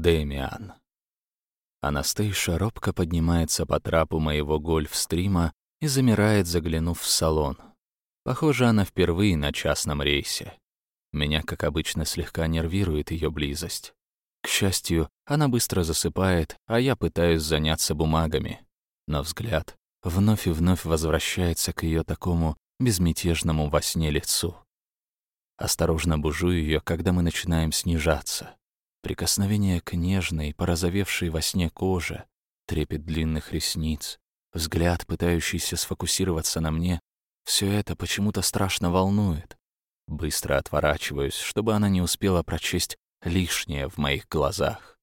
Дэмиан. Анастейша робко поднимается по трапу моего гольф-стрима и замирает, заглянув в салон. Похоже, она впервые на частном рейсе. Меня, как обычно, слегка нервирует ее близость. К счастью, она быстро засыпает, а я пытаюсь заняться бумагами. Но взгляд вновь и вновь возвращается к ее такому безмятежному во сне лицу. Осторожно бужу ее, когда мы начинаем снижаться. Прикосновение к нежной, порозовевшей во сне коже, трепет длинных ресниц, взгляд, пытающийся сфокусироваться на мне, все это почему-то страшно волнует. Быстро отворачиваюсь, чтобы она не успела прочесть лишнее в моих глазах.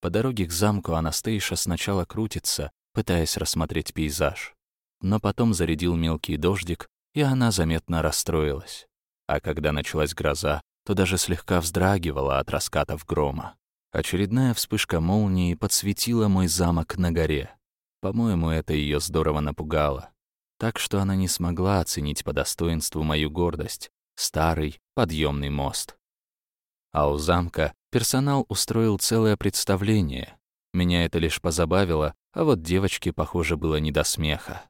По дороге к замку Анастейша сначала крутится, пытаясь рассмотреть пейзаж. Но потом зарядил мелкий дождик, и она заметно расстроилась. А когда началась гроза, то даже слегка вздрагивала от раскатов грома. Очередная вспышка молнии подсветила мой замок на горе. По-моему, это ее здорово напугало. Так что она не смогла оценить по достоинству мою гордость — старый подъемный мост. А у замка персонал устроил целое представление. Меня это лишь позабавило, а вот девочке, похоже, было не до смеха.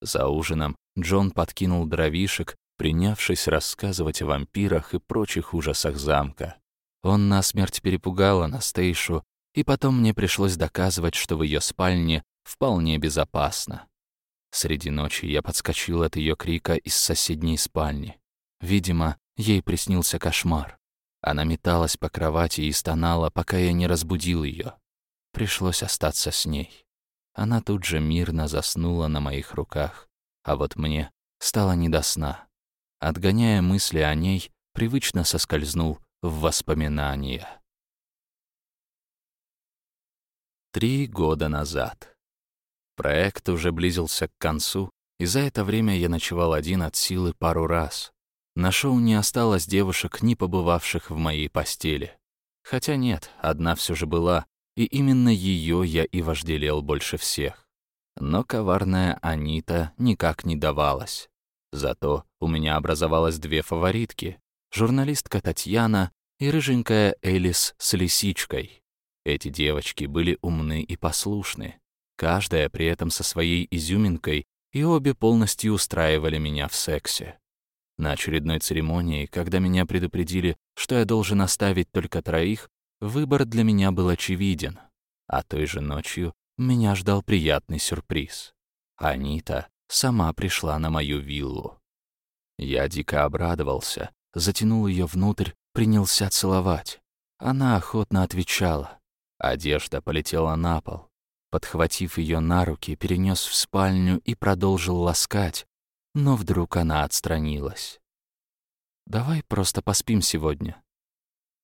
За ужином Джон подкинул дровишек, принявшись рассказывать о вампирах и прочих ужасах замка. Он насмерть перепугал Анастейшу, и потом мне пришлось доказывать, что в ее спальне вполне безопасно. Среди ночи я подскочил от ее крика из соседней спальни. Видимо, ей приснился кошмар. Она металась по кровати и стонала, пока я не разбудил ее. Пришлось остаться с ней. Она тут же мирно заснула на моих руках, а вот мне стало не до сна. Отгоняя мысли о ней, привычно соскользнул в воспоминания. Три года назад. Проект уже близился к концу, и за это время я ночевал один от силы пару раз. На шоу не осталось девушек, не побывавших в моей постели. Хотя нет, одна все же была, и именно ее я и вожделел больше всех. Но коварная Анита никак не давалась. Зато у меня образовалось две фаворитки — журналистка Татьяна и рыженькая Элис с лисичкой. Эти девочки были умны и послушны, каждая при этом со своей изюминкой, и обе полностью устраивали меня в сексе. На очередной церемонии, когда меня предупредили, что я должен оставить только троих, выбор для меня был очевиден. А той же ночью меня ждал приятный сюрприз. Анита сама пришла на мою виллу. Я дико обрадовался, затянул ее внутрь, принялся целовать. Она охотно отвечала. Одежда полетела на пол. Подхватив ее на руки, перенес в спальню и продолжил ласкать, но вдруг она отстранилась. «Давай просто поспим сегодня.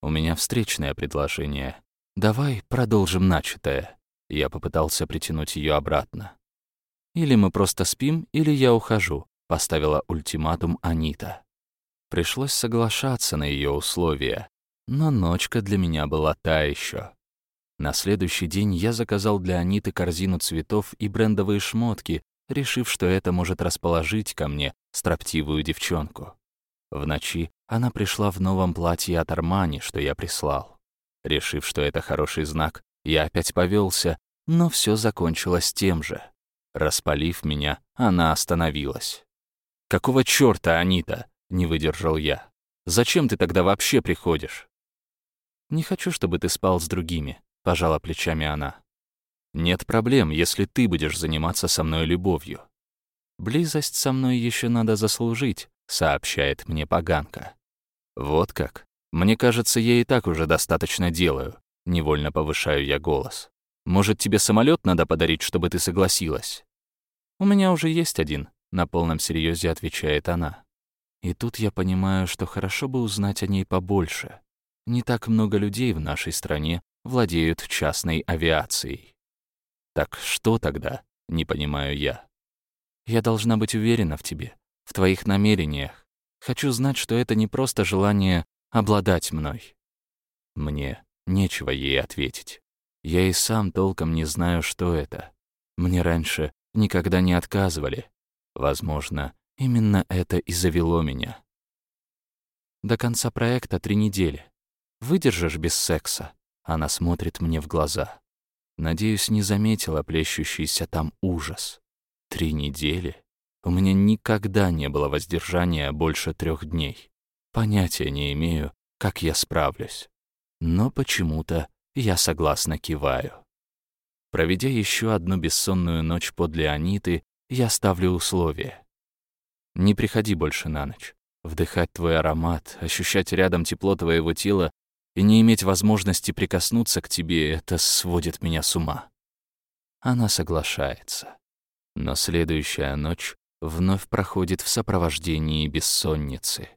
У меня встречное предложение. Давай продолжим начатое». Я попытался притянуть ее обратно. «Или мы просто спим, или я ухожу», — поставила ультиматум Анита. Пришлось соглашаться на ее условия, но ночка для меня была та еще. На следующий день я заказал для Аниты корзину цветов и брендовые шмотки, решив, что это может расположить ко мне строптивую девчонку. В ночи она пришла в новом платье от Армани, что я прислал. Решив, что это хороший знак, я опять повелся, но все закончилось тем же. Распалив меня, она остановилась. «Какого чёрта, Анита?» — не выдержал я. «Зачем ты тогда вообще приходишь?» «Не хочу, чтобы ты спал с другими», — пожала плечами она. Нет проблем, если ты будешь заниматься со мной любовью. Близость со мной еще надо заслужить, сообщает мне поганка. Вот как? Мне кажется, я и так уже достаточно делаю. Невольно повышаю я голос. Может, тебе самолет надо подарить, чтобы ты согласилась? У меня уже есть один, на полном серьезе отвечает она. И тут я понимаю, что хорошо бы узнать о ней побольше. Не так много людей в нашей стране владеют частной авиацией. Так что тогда? Не понимаю я. Я должна быть уверена в тебе, в твоих намерениях. Хочу знать, что это не просто желание обладать мной. Мне нечего ей ответить. Я и сам толком не знаю, что это. Мне раньше никогда не отказывали. Возможно, именно это и завело меня. До конца проекта три недели. Выдержишь без секса? Она смотрит мне в глаза. Надеюсь, не заметила плещущийся там ужас. Три недели? У меня никогда не было воздержания больше трех дней. Понятия не имею, как я справлюсь. Но почему-то я согласно киваю. Проведя еще одну бессонную ночь подле Аниты, я ставлю условие. Не приходи больше на ночь. Вдыхать твой аромат, ощущать рядом тепло твоего тела и не иметь возможности прикоснуться к тебе — это сводит меня с ума. Она соглашается. Но следующая ночь вновь проходит в сопровождении бессонницы.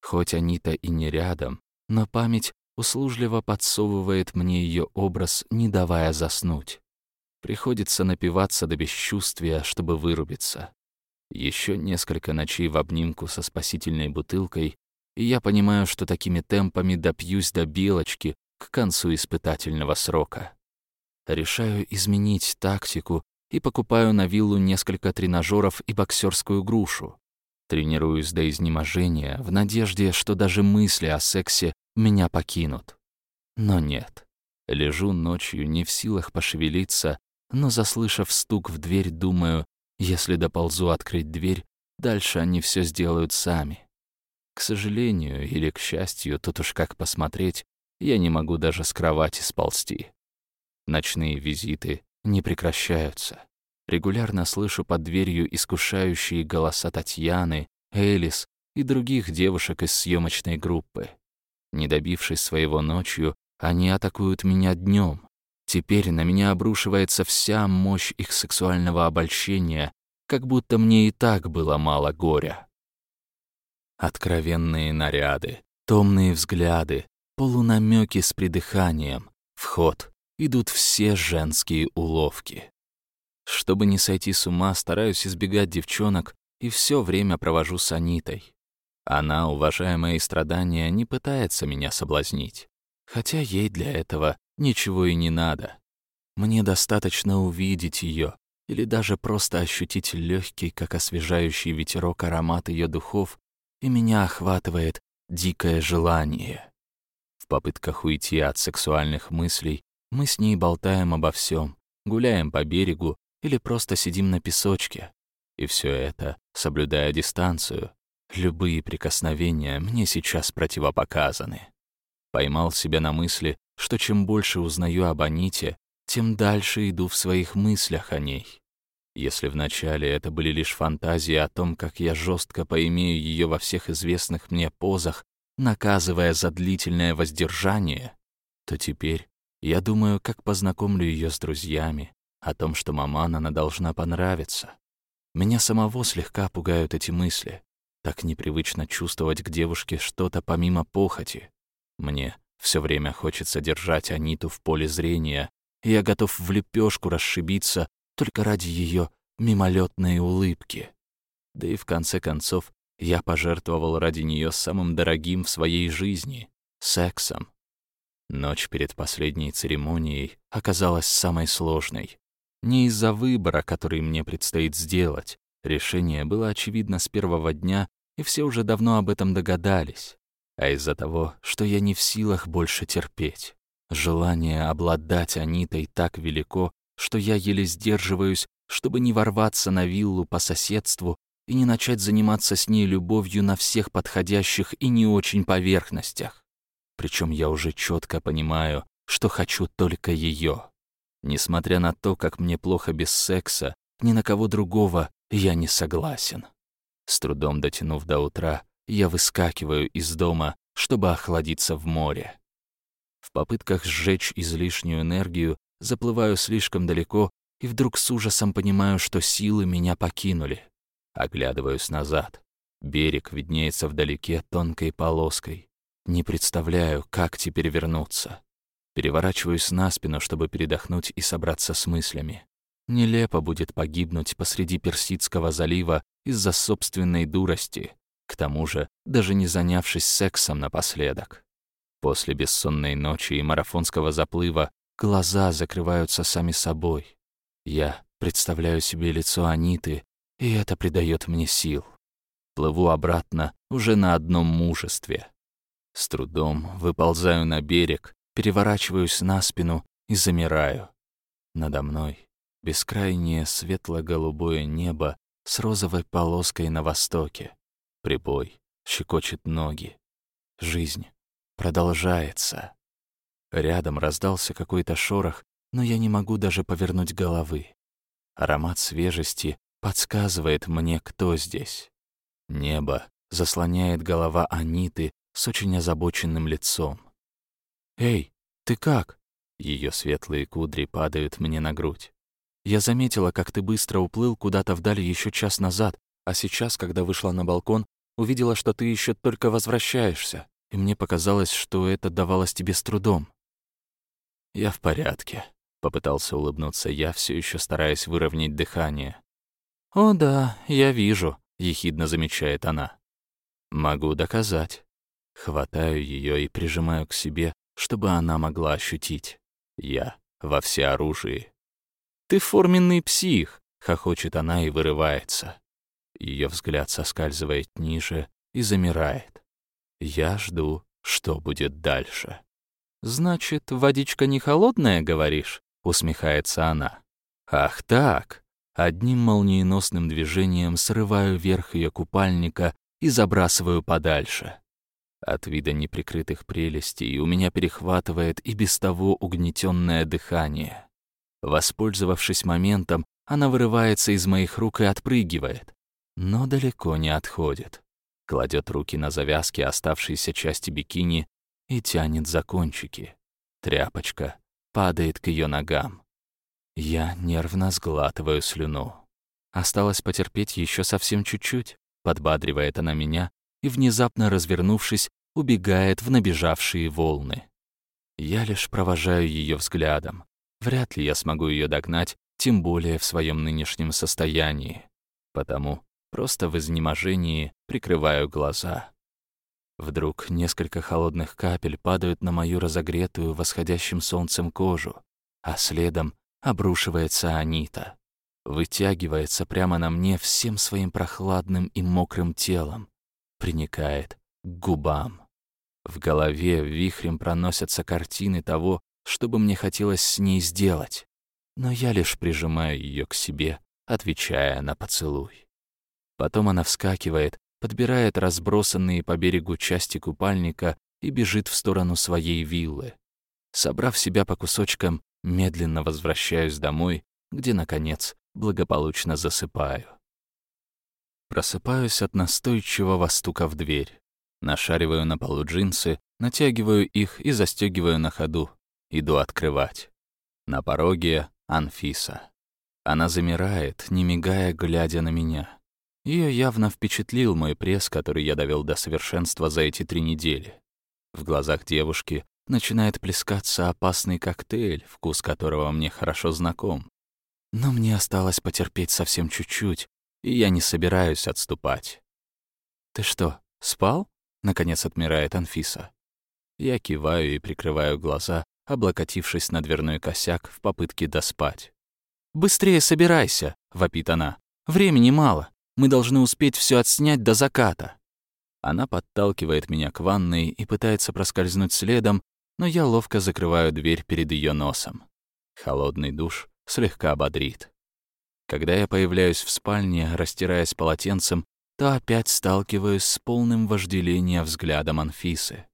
Хоть Анита и не рядом, но память услужливо подсовывает мне ее образ, не давая заснуть. Приходится напиваться до бесчувствия, чтобы вырубиться. Еще несколько ночей в обнимку со спасительной бутылкой, и я понимаю, что такими темпами допьюсь до белочки к концу испытательного срока. Решаю изменить тактику и покупаю на виллу несколько тренажеров и боксерскую грушу. Тренируюсь до изнеможения в надежде, что даже мысли о сексе меня покинут. Но нет. Лежу ночью не в силах пошевелиться, но, заслышав стук в дверь, думаю, если доползу открыть дверь, дальше они все сделают сами. К сожалению или к счастью, тут уж как посмотреть, я не могу даже с кровати сползти. Ночные визиты не прекращаются. Регулярно слышу под дверью искушающие голоса Татьяны, Элис и других девушек из съемочной группы. Не добившись своего ночью, они атакуют меня днем. Теперь на меня обрушивается вся мощь их сексуального обольщения, как будто мне и так было мало горя. Откровенные наряды, томные взгляды, полунамеки с придыханием, вход, идут все женские уловки. Чтобы не сойти с ума, стараюсь избегать девчонок и все время провожу с Анитой. Она, уважая мои страдания, не пытается меня соблазнить, хотя ей для этого ничего и не надо. Мне достаточно увидеть ее или даже просто ощутить легкий, как освежающий ветерок аромат ее духов и меня охватывает дикое желание. В попытках уйти от сексуальных мыслей мы с ней болтаем обо всем, гуляем по берегу или просто сидим на песочке. И все это, соблюдая дистанцию, любые прикосновения мне сейчас противопоказаны. Поймал себя на мысли, что чем больше узнаю об Аните, тем дальше иду в своих мыслях о ней. Если вначале это были лишь фантазии о том, как я жестко поимею ее во всех известных мне позах, наказывая за длительное воздержание, то теперь я думаю, как познакомлю ее с друзьями, о том, что маман она должна понравиться. Меня самого слегка пугают эти мысли. Так непривычно чувствовать к девушке что-то помимо похоти. Мне все время хочется держать Аниту в поле зрения, и я готов в лепешку расшибиться только ради ее мимолетной улыбки. Да и в конце концов, я пожертвовал ради нее самым дорогим в своей жизни — сексом. Ночь перед последней церемонией оказалась самой сложной. Не из-за выбора, который мне предстоит сделать. Решение было очевидно с первого дня, и все уже давно об этом догадались. А из-за того, что я не в силах больше терпеть. Желание обладать Анитой так велико, что я еле сдерживаюсь, чтобы не ворваться на виллу по соседству и не начать заниматься с ней любовью на всех подходящих и не очень поверхностях. Причем я уже четко понимаю, что хочу только ее. Несмотря на то, как мне плохо без секса, ни на кого другого я не согласен. С трудом дотянув до утра, я выскакиваю из дома, чтобы охладиться в море. В попытках сжечь излишнюю энергию заплываю слишком далеко и вдруг с ужасом понимаю, что силы меня покинули. Оглядываюсь назад. Берег виднеется вдалеке тонкой полоской. Не представляю, как теперь вернуться. Переворачиваюсь на спину, чтобы передохнуть и собраться с мыслями. Нелепо будет погибнуть посреди Персидского залива из-за собственной дурости, к тому же даже не занявшись сексом напоследок. После бессонной ночи и марафонского заплыва глаза закрываются сами собой. Я представляю себе лицо Аниты, и это придает мне сил. Плыву обратно уже на одном мужестве. С трудом выползаю на берег, переворачиваюсь на спину и замираю. Надо мной бескрайнее светло-голубое небо с розовой полоской на востоке. Прибой щекочет ноги. Жизнь продолжается. Рядом раздался какой-то шорох, но я не могу даже повернуть головы. Аромат свежести подсказывает мне, кто здесь. Небо заслоняет голова Аниты с очень озабоченным лицом. «Эй, ты как?» Ее светлые кудри падают мне на грудь. «Я заметила, как ты быстро уплыл куда-то вдаль еще час назад, а сейчас, когда вышла на балкон, увидела, что ты еще только возвращаешься, и мне показалось, что это давалось тебе с трудом». «Я в порядке», — попытался улыбнуться я, все еще стараясь выровнять дыхание. «О да, я вижу», — ехидно замечает она. «Могу доказать». Хватаю ее и прижимаю к себе, чтобы она могла ощутить. Я во всеоружии. «Ты форменный псих!» — хохочет она и вырывается. Ее взгляд соскальзывает ниже и замирает. Я жду, что будет дальше. «Значит, водичка не холодная, говоришь?» — усмехается она. «Ах так!» Одним молниеносным движением срываю верх ее купальника и забрасываю подальше. От вида неприкрытых прелестей у меня перехватывает и без того угнетенное дыхание. Воспользовавшись моментом, она вырывается из моих рук и отпрыгивает, но далеко не отходит. Кладет руки на завязки оставшейся части бикини и тянет за кончики. Тряпочка падает к ее ногам. Я нервно сглатываю слюну. Осталось потерпеть еще совсем чуть-чуть. Подбадривает она меня и, внезапно развернувшись, убегает в набежавшие волны. Я лишь провожаю ее взглядом. Вряд ли я смогу ее догнать, тем более в своем нынешнем состоянии. Потому просто в изнеможении прикрываю глаза. Вдруг несколько холодных капель падают на мою разогретую восходящим солнцем кожу, а следом обрушивается Анита вытягивается прямо на мне всем своим прохладным и мокрым телом, приникает к губам. В голове вихрем проносятся картины того, что бы мне хотелось с ней сделать, но я лишь прижимаю ее к себе, отвечая на поцелуй. Потом она вскакивает, подбирает разбросанные по берегу части купальника и бежит в сторону своей виллы. Собрав себя по кусочкам, медленно возвращаюсь домой, где, наконец, благополучно засыпаю. Просыпаюсь от настойчивого стука в дверь. Нашариваю на полу джинсы, натягиваю их и застегиваю на ходу. Иду открывать. На пороге Анфиса. Она замирает, не мигая, глядя на меня. Ее явно впечатлил мой пресс, который я довел до совершенства за эти три недели. В глазах девушки начинает плескаться опасный коктейль, вкус которого мне хорошо знаком. Но мне осталось потерпеть совсем чуть-чуть, и я не собираюсь отступать. «Ты что, спал?» — наконец отмирает Анфиса. Я киваю и прикрываю глаза, облокотившись на дверной косяк в попытке доспать. «Быстрее собирайся!» — вопит она. «Времени мало. Мы должны успеть все отснять до заката». Она подталкивает меня к ванной и пытается проскользнуть следом, но я ловко закрываю дверь перед ее носом. Холодный душ слегка бодрит. Когда я появляюсь в спальне, растираясь полотенцем, то опять сталкиваюсь с полным вожделения взглядом Анфисы.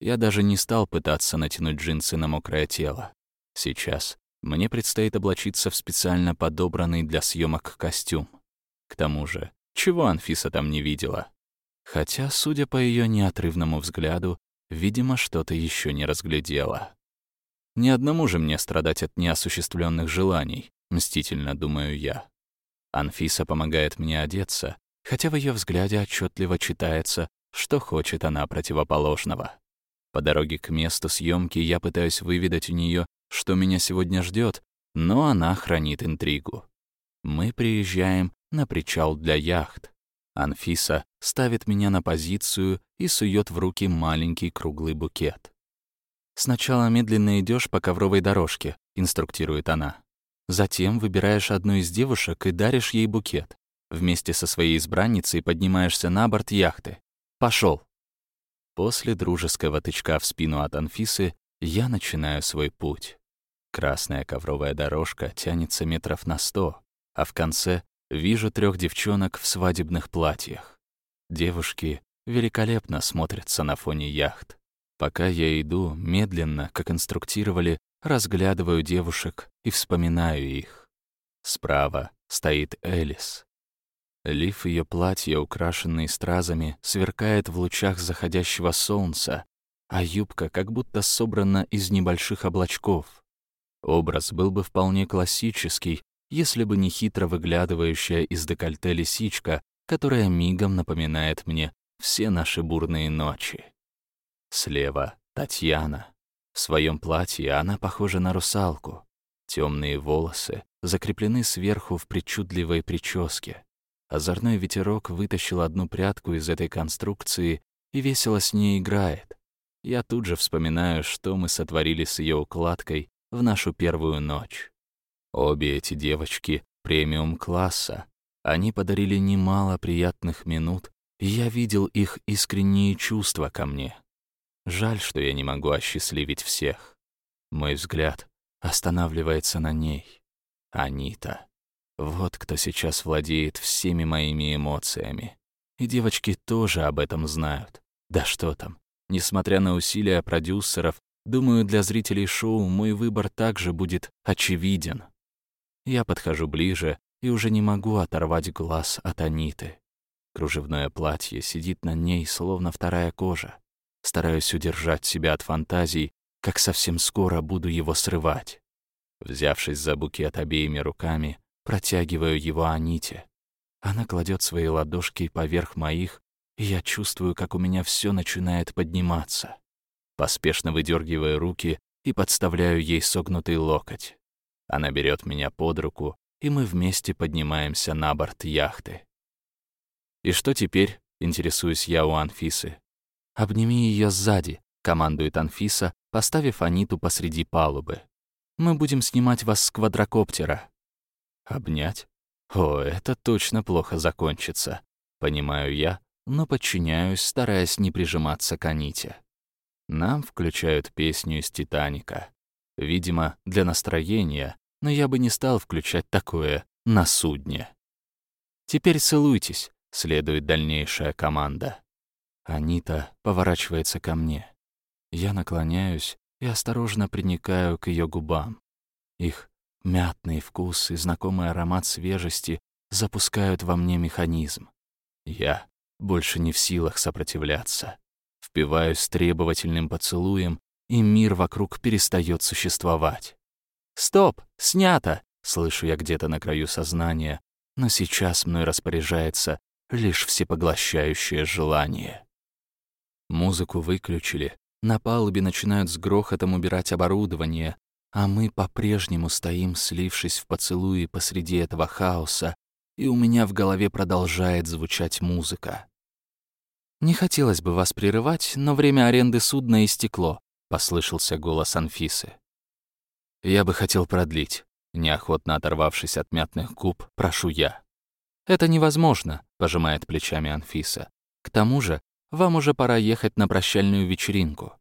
Я даже не стал пытаться натянуть джинсы на мокрое тело. Сейчас мне предстоит облачиться в специально подобранный для съемок костюм. К тому же, чего Анфиса там не видела? Хотя, судя по ее неотрывному взгляду, видимо, что-то еще не разглядела. Ни одному же мне страдать от неосуществленных желаний, мстительно думаю я. Анфиса помогает мне одеться, хотя в ее взгляде отчетливо читается, что хочет она противоположного. По дороге к месту съемки я пытаюсь выведать у нее, что меня сегодня ждет, но она хранит интригу. Мы приезжаем на причал для яхт. Анфиса ставит меня на позицию и сует в руки маленький круглый букет. «Сначала медленно идешь по ковровой дорожке», — инструктирует она. «Затем выбираешь одну из девушек и даришь ей букет. Вместе со своей избранницей поднимаешься на борт яхты. Пошел. После дружеского тычка в спину от Анфисы я начинаю свой путь. Красная ковровая дорожка тянется метров на сто, а в конце вижу трех девчонок в свадебных платьях. Девушки великолепно смотрятся на фоне яхт. Пока я иду, медленно, как инструктировали, разглядываю девушек и вспоминаю их. Справа стоит Элис. Лиф ее платья, украшенный стразами, сверкает в лучах заходящего солнца, а юбка как будто собрана из небольших облачков. Образ был бы вполне классический, если бы не хитро выглядывающая из декольте лисичка, которая мигом напоминает мне все наши бурные ночи. Слева — Татьяна. В своем платье она похожа на русалку. Темные волосы закреплены сверху в причудливой прическе. Озорной ветерок вытащил одну прядку из этой конструкции и весело с ней играет. Я тут же вспоминаю, что мы сотворили с ее укладкой в нашу первую ночь. Обе эти девочки премиум-класса. Они подарили немало приятных минут, и я видел их искренние чувства ко мне. Жаль, что я не могу осчастливить всех. Мой взгляд останавливается на ней. Анита. Вот кто сейчас владеет всеми моими эмоциями. И девочки тоже об этом знают. Да что там. Несмотря на усилия продюсеров, думаю, для зрителей шоу мой выбор также будет очевиден. Я подхожу ближе и уже не могу оторвать глаз от Аниты. Кружевное платье сидит на ней, словно вторая кожа. Стараюсь удержать себя от фантазий, как совсем скоро буду его срывать. Взявшись за букет обеими руками, протягиваю его Аните. Она кладет свои ладошки поверх моих, и я чувствую, как у меня все начинает подниматься. Поспешно выдергиваю руки и подставляю ей согнутый локоть. Она берет меня под руку, и мы вместе поднимаемся на борт яхты. «И что теперь?» — интересуюсь я у Анфисы. «Обними ее сзади», — командует Анфиса, поставив Аниту посреди палубы. «Мы будем снимать вас с квадрокоптера». «Обнять? О, это точно плохо закончится», — понимаю я, но подчиняюсь, стараясь не прижиматься к Аните. Нам включают песню из «Титаника». Видимо, для настроения, но я бы не стал включать такое на судне. «Теперь целуйтесь», — следует дальнейшая команда. Анита поворачивается ко мне. Я наклоняюсь и осторожно приникаю к ее губам. Их мятный вкус и знакомый аромат свежести запускают во мне механизм. Я больше не в силах сопротивляться. Впиваюсь требовательным поцелуем, и мир вокруг перестает существовать. «Стоп! Снято!» — слышу я где-то на краю сознания, но сейчас мной распоряжается лишь всепоглощающее желание. Музыку выключили, на палубе начинают с грохотом убирать оборудование, а мы по-прежнему стоим, слившись в поцелуи посреди этого хаоса, и у меня в голове продолжает звучать музыка. «Не хотелось бы вас прерывать, но время аренды судна истекло», — послышался голос Анфисы. «Я бы хотел продлить», — неохотно оторвавшись от мятных губ, прошу я. «Это невозможно», — пожимает плечами Анфиса. «К тому же, вам уже пора ехать на прощальную вечеринку».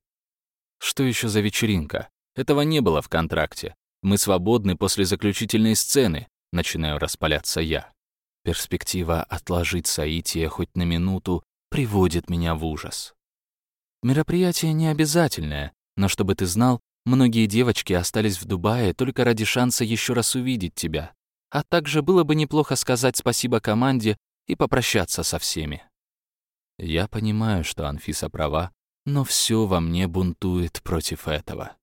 «Что еще за вечеринка? Этого не было в контракте. Мы свободны после заключительной сцены», — начинаю распаляться я. Перспектива отложить соитие хоть на минуту приводит меня в ужас. Мероприятие не обязательное, но чтобы ты знал, многие девочки остались в Дубае только ради шанса еще раз увидеть тебя. А также было бы неплохо сказать спасибо команде и попрощаться со всеми. Я понимаю, что Анфиса права, но все во мне бунтует против этого.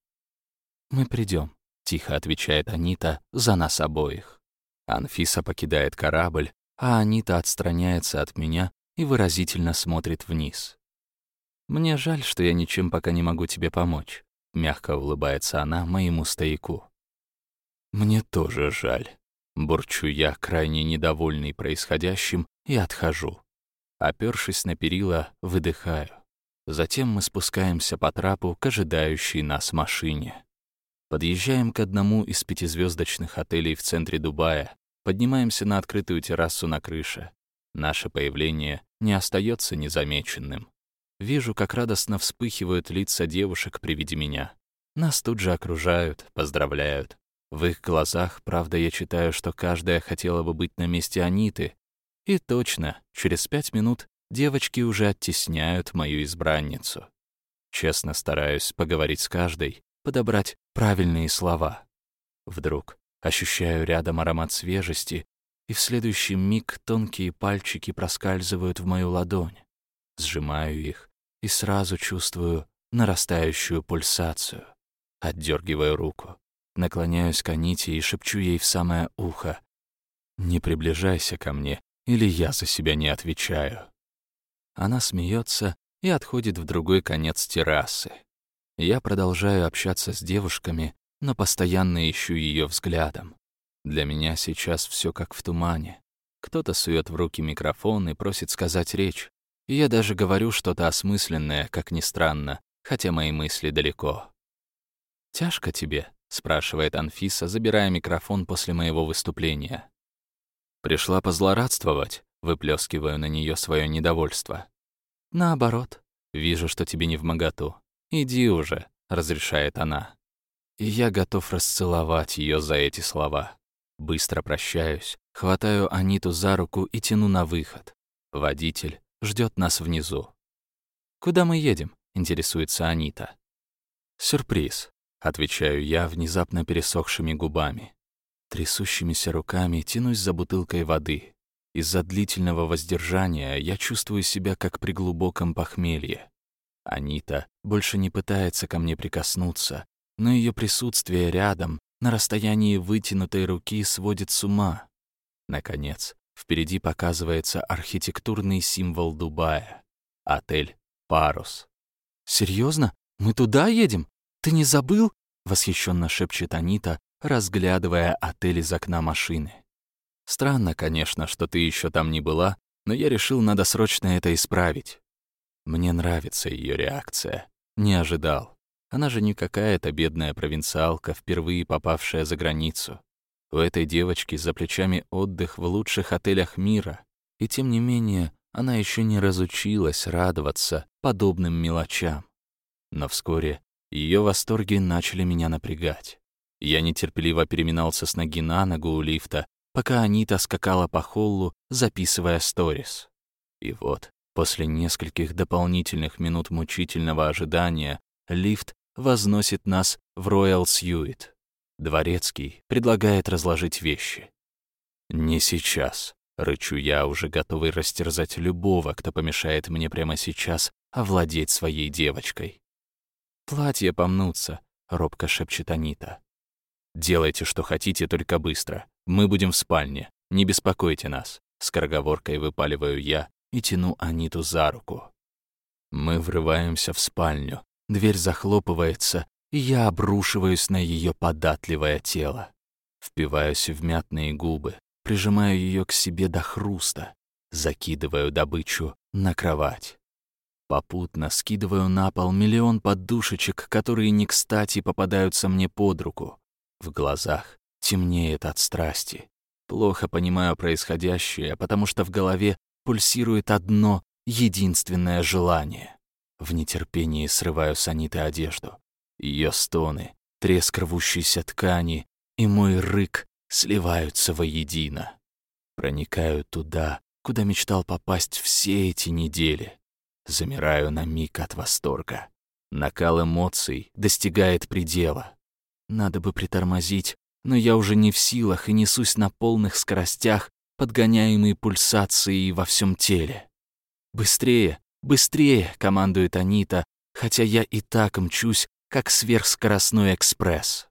«Мы придем, тихо отвечает Анита за нас обоих. Анфиса покидает корабль, а Анита отстраняется от меня и выразительно смотрит вниз. «Мне жаль, что я ничем пока не могу тебе помочь», — мягко улыбается она моему стояку. «Мне тоже жаль», — бурчу я, крайне недовольный происходящим, и отхожу. Опёршись на перила, выдыхаю. Затем мы спускаемся по трапу к ожидающей нас машине. Подъезжаем к одному из пятизвездочных отелей в центре Дубая, поднимаемся на открытую террасу на крыше. Наше появление не остается незамеченным. Вижу, как радостно вспыхивают лица девушек при виде меня. Нас тут же окружают, поздравляют. В их глазах, правда, я читаю, что каждая хотела бы быть на месте Аниты. И точно, через пять минут девочки уже оттесняют мою избранницу. Честно стараюсь поговорить с каждой, подобрать правильные слова. Вдруг ощущаю рядом аромат свежести, и в следующий миг тонкие пальчики проскальзывают в мою ладонь. Сжимаю их и сразу чувствую нарастающую пульсацию. Отдергиваю руку, наклоняюсь к Аните и шепчу ей в самое ухо. «Не приближайся ко мне, или я за себя не отвечаю». Она смеется и отходит в другой конец террасы. Я продолжаю общаться с девушками, но постоянно ищу ее взглядом. Для меня сейчас все как в тумане. Кто-то сует в руки микрофон и просит сказать речь. Я даже говорю что-то осмысленное, как ни странно, хотя мои мысли далеко. «Тяжко тебе?» — спрашивает Анфиса, забирая микрофон после моего выступления. «Пришла позлорадствовать?» — выплескиваю на нее свое недовольство. «Наоборот. Вижу, что тебе не в моготу. Иди уже», — разрешает она. И я готов расцеловать ее за эти слова. Быстро прощаюсь, хватаю Аниту за руку и тяну на выход. Водитель ждет нас внизу. «Куда мы едем?» — интересуется Анита. «Сюрприз», — отвечаю я внезапно пересохшими губами. Трясущимися руками тянусь за бутылкой воды. Из-за длительного воздержания я чувствую себя как при глубоком похмелье. Анита больше не пытается ко мне прикоснуться, но ее присутствие рядом, на расстоянии вытянутой руки, сводит с ума. Наконец, впереди показывается архитектурный символ Дубая — отель «Парус». Серьезно? Мы туда едем? Ты не забыл?» — восхищенно шепчет Анита, разглядывая отель из окна машины. Странно, конечно, что ты еще там не была, но я решил, надо срочно это исправить. Мне нравится ее реакция. Не ожидал. Она же не какая-то бедная провинциалка, впервые попавшая за границу. У этой девочки за плечами отдых в лучших отелях мира. И тем не менее, она еще не разучилась радоваться подобным мелочам. Но вскоре ее восторги начали меня напрягать. Я нетерпеливо переминался с ноги на ногу у лифта, пока Анита скакала по холлу, записывая сторис. И вот, после нескольких дополнительных минут мучительного ожидания, лифт возносит нас в Роял Сьюит. Дворецкий предлагает разложить вещи. «Не сейчас», — рычу я, уже готовый растерзать любого, кто помешает мне прямо сейчас овладеть своей девочкой. «Платья помнутся», — робко шепчет Анита. «Делайте, что хотите, только быстро. Мы будем в спальне. Не беспокойте нас», — скороговоркой выпаливаю я и тяну Аниту за руку. Мы врываемся в спальню. Дверь захлопывается, я обрушиваюсь на ее податливое тело. Впиваюсь в мятные губы, прижимаю ее к себе до хруста, закидываю добычу на кровать. Попутно скидываю на пол миллион подушечек, которые не кстати попадаются мне под руку. В глазах темнеет от страсти. Плохо понимаю происходящее, потому что в голове пульсирует одно единственное желание. В нетерпении срываю с Аниты одежду. Ее стоны, треск рвущейся ткани и мой рык сливаются воедино. Проникаю туда, куда мечтал попасть все эти недели. Замираю на миг от восторга. Накал эмоций достигает предела. Надо бы притормозить, но я уже не в силах и несусь на полных скоростях, подгоняемый пульсацией во всем теле. «Быстрее! Быстрее!» — командует Анита, хотя я и так мчусь, как сверхскоростной экспресс.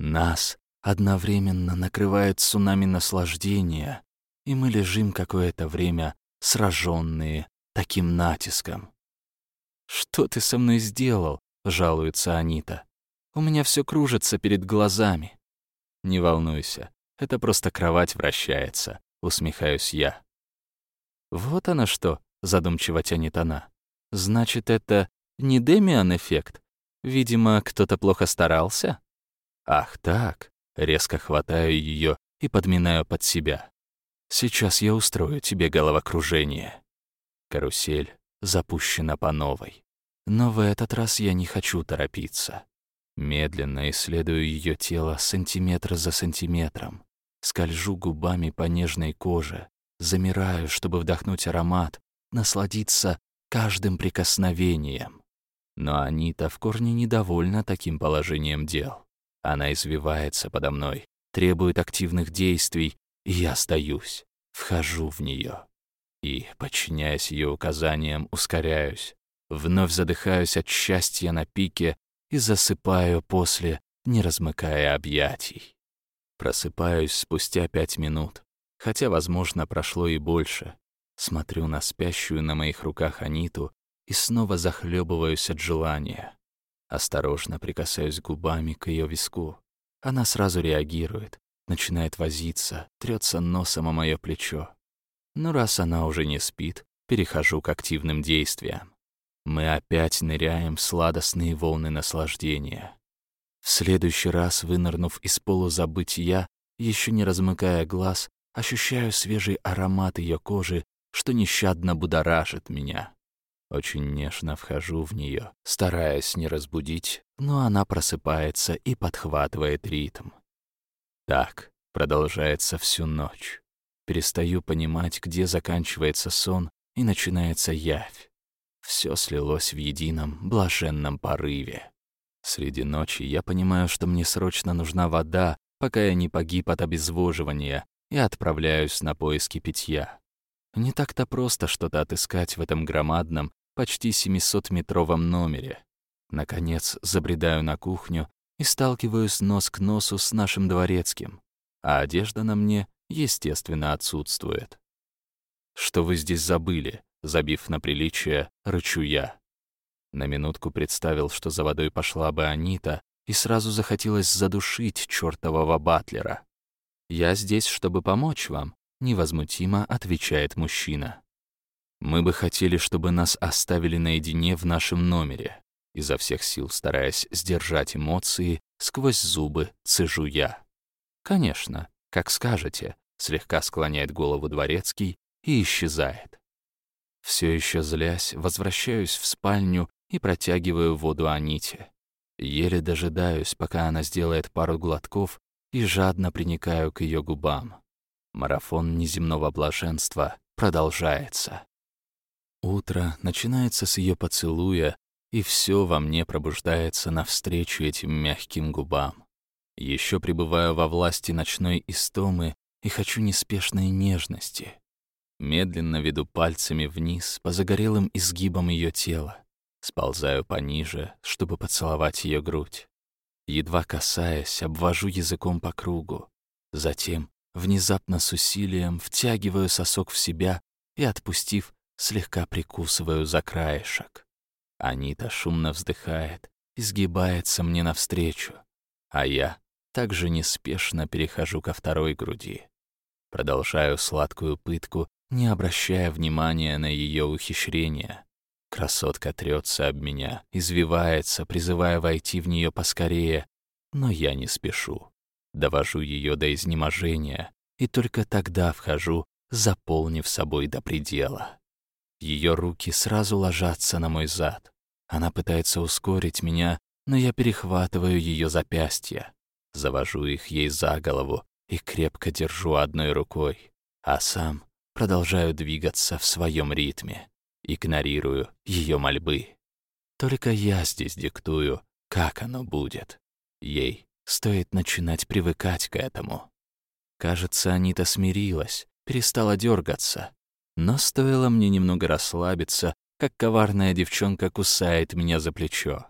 Нас одновременно накрывает цунами наслаждения, и мы лежим какое-то время сраженные таким натиском. «Что ты со мной сделал?» — жалуется Анита. «У меня все кружится перед глазами». «Не волнуйся, это просто кровать вращается», — усмехаюсь я. «Вот оно что», — задумчиво тянет она. «Значит, это не Демиан-эффект? Видимо, кто-то плохо старался?» «Ах так», — резко хватаю ее и подминаю под себя. «Сейчас я устрою тебе головокружение». Карусель запущена по новой. Но в этот раз я не хочу торопиться. Медленно исследую ее тело сантиметр за сантиметром, скольжу губами по нежной коже, замираю, чтобы вдохнуть аромат, насладиться каждым прикосновением. Но Анита в корне недовольна таким положением дел. Она извивается подо мной, требует активных действий, и я остаюсь, вхожу в нее. И, подчиняясь ее указаниям, ускоряюсь, вновь задыхаюсь от счастья на пике и засыпаю после, не размыкая объятий. Просыпаюсь спустя пять минут, хотя, возможно, прошло и больше. Смотрю на спящую на моих руках Аниту и снова захлебываюсь от желания. Осторожно прикасаюсь губами к ее виску. Она сразу реагирует, начинает возиться, трется носом о мое плечо. Но раз она уже не спит, перехожу к активным действиям. Мы опять ныряем в сладостные волны наслаждения. В следующий раз, вынырнув из полузабытия, еще не размыкая глаз, ощущаю свежий аромат ее кожи что нещадно будоражит меня. Очень нежно вхожу в нее, стараясь не разбудить, но она просыпается и подхватывает ритм. Так продолжается всю ночь. Перестаю понимать, где заканчивается сон и начинается явь. Все слилось в едином блаженном порыве. Среди ночи я понимаю, что мне срочно нужна вода, пока я не погиб от обезвоживания, и отправляюсь на поиски питья. Не так-то просто что-то отыскать в этом громадном, почти 700-метровом номере. Наконец, забредаю на кухню и сталкиваюсь нос к носу с нашим дворецким, а одежда на мне, естественно, отсутствует. «Что вы здесь забыли?» Забив на приличие, рычу я. На минутку представил, что за водой пошла бы Анита, и сразу захотелось задушить чертового батлера. «Я здесь, чтобы помочь вам», невозмутимо отвечает мужчина. Мы бы хотели, чтобы нас оставили наедине в нашем номере. Изо всех сил стараясь сдержать эмоции, сквозь зубы цежу я. Конечно, как скажете, слегка склоняет голову дворецкий и исчезает. Все еще злясь, возвращаюсь в спальню и протягиваю воду Аните. Еле дожидаюсь, пока она сделает пару глотков, и жадно приникаю к ее губам. Марафон неземного блаженства продолжается. Утро начинается с ее поцелуя, и все во мне пробуждается навстречу этим мягким губам. Еще пребываю во власти ночной истомы и хочу неспешной нежности. Медленно веду пальцами вниз по загорелым изгибам ее тела, сползаю пониже, чтобы поцеловать ее грудь. Едва касаясь, обвожу языком по кругу, затем Внезапно с усилием втягиваю сосок в себя и, отпустив, слегка прикусываю за краешек. Анита шумно вздыхает, изгибается мне навстречу, а я также неспешно перехожу ко второй груди. Продолжаю сладкую пытку, не обращая внимания на ее ухищрения. Красотка трется об меня, извивается, призывая войти в нее поскорее, но я не спешу довожу ее до изнеможения и только тогда вхожу, заполнив собой до предела. Ее руки сразу ложатся на мой зад. Она пытается ускорить меня, но я перехватываю ее запястья, завожу их ей за голову и крепко держу одной рукой, а сам продолжаю двигаться в своем ритме, игнорирую ее мольбы. Только я здесь диктую, как оно будет. Ей Стоит начинать привыкать к этому. Кажется, Анита смирилась, перестала дергаться. Но стоило мне немного расслабиться, как коварная девчонка кусает меня за плечо.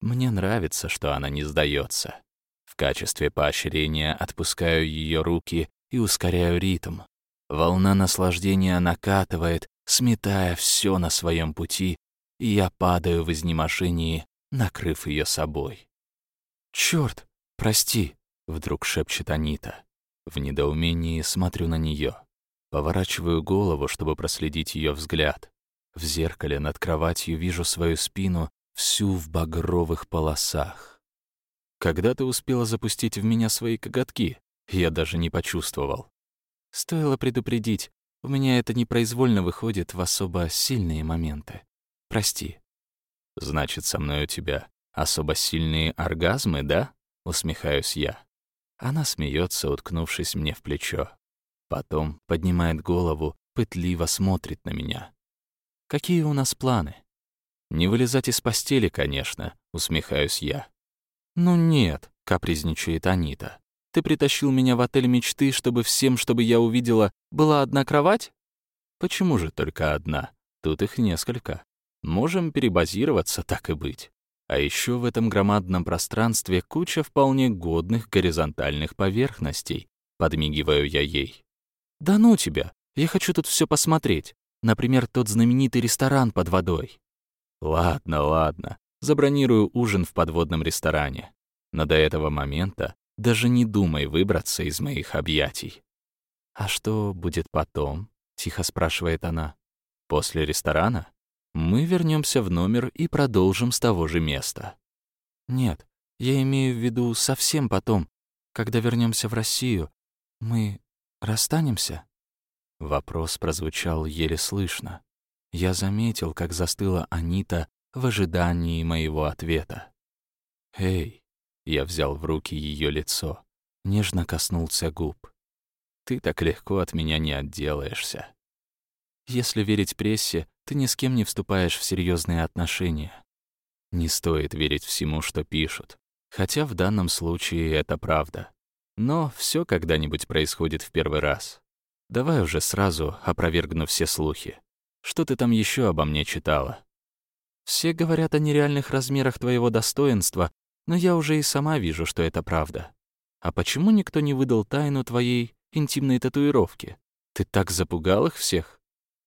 Мне нравится, что она не сдается. В качестве поощрения отпускаю ее руки и ускоряю ритм. Волна наслаждения накатывает, сметая все на своем пути, и я падаю в изнеможении, накрыв ее собой. Черт! «Прости», — вдруг шепчет Анита. В недоумении смотрю на нее. Поворачиваю голову, чтобы проследить ее взгляд. В зеркале над кроватью вижу свою спину, всю в багровых полосах. Когда ты успела запустить в меня свои коготки? Я даже не почувствовал. Стоило предупредить, у меня это непроизвольно выходит в особо сильные моменты. Прости. Значит, со мной у тебя Особо сильные оргазмы, да? Усмехаюсь я. Она смеется, уткнувшись мне в плечо. Потом поднимает голову, пытливо смотрит на меня. Какие у нас планы? Не вылезать из постели, конечно, усмехаюсь я. Ну нет, капризничает Анита. Ты притащил меня в отель мечты, чтобы всем, чтобы я увидела, была одна кровать? Почему же только одна? Тут их несколько. Можем перебазироваться, так и быть. А еще в этом громадном пространстве куча вполне годных горизонтальных поверхностей. Подмигиваю я ей. «Да ну тебя! Я хочу тут все посмотреть. Например, тот знаменитый ресторан под водой». «Ладно, ладно. Забронирую ужин в подводном ресторане. Но до этого момента даже не думай выбраться из моих объятий». «А что будет потом?» — тихо спрашивает она. «После ресторана мы вернемся в номер и продолжим с того же места». «Нет, я имею в виду совсем потом, когда вернемся в Россию. Мы расстанемся?» Вопрос прозвучал еле слышно. Я заметил, как застыла Анита в ожидании моего ответа. «Эй!» — я взял в руки ее лицо, нежно коснулся губ. «Ты так легко от меня не отделаешься. Если верить прессе, ты ни с кем не вступаешь в серьезные отношения. Не стоит верить всему, что пишут, хотя в данном случае это правда. Но все когда-нибудь происходит в первый раз. Давай уже сразу опровергну все слухи. Что ты там еще обо мне читала? Все говорят о нереальных размерах твоего достоинства, но я уже и сама вижу, что это правда. А почему никто не выдал тайну твоей интимной татуировки? Ты так запугал их всех?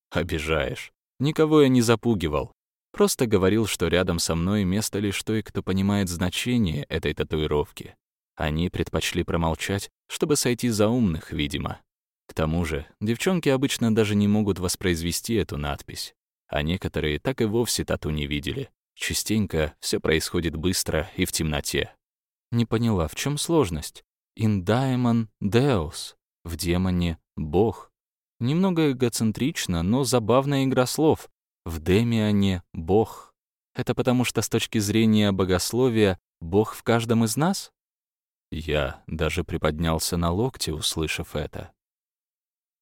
Обижаешь. Никого я не запугивал. Просто говорил, что рядом со мной место лишь той, кто понимает значение этой татуировки. Они предпочли промолчать, чтобы сойти за умных, видимо. К тому же, девчонки обычно даже не могут воспроизвести эту надпись, а некоторые так и вовсе тату не видели. Частенько все происходит быстро и в темноте. Не поняла, в чем сложность? In daemon deus. В демоне — бог. Немного эгоцентрично, но забавная игра слов. В демиане — бог. Это потому что с точки зрения богословия бог в каждом из нас? Я даже приподнялся на локте, услышав это.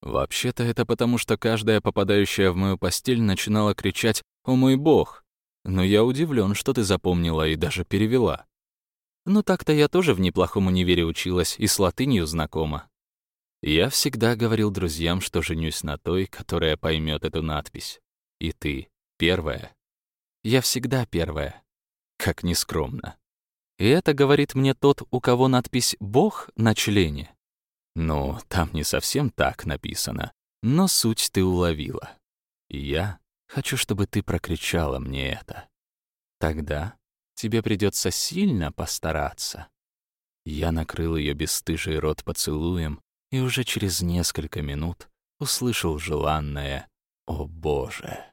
Вообще-то это потому, что каждая попадающая в мою постель начинала кричать «О мой бог!» Но я удивлен, что ты запомнила и даже перевела. Ну так-то я тоже в неплохом универе училась и с латынью знакома. Я всегда говорил друзьям, что женюсь на той, которая поймет эту надпись. И ты первая. Я всегда первая. Как нескромно. И это говорит мне тот, у кого надпись «Бог» на члене. Ну, там не совсем так написано, но суть ты уловила. И я хочу, чтобы ты прокричала мне это. Тогда тебе придется сильно постараться. Я накрыл ее бесстыжий рот поцелуем и уже через несколько минут услышал желанное «О Боже!».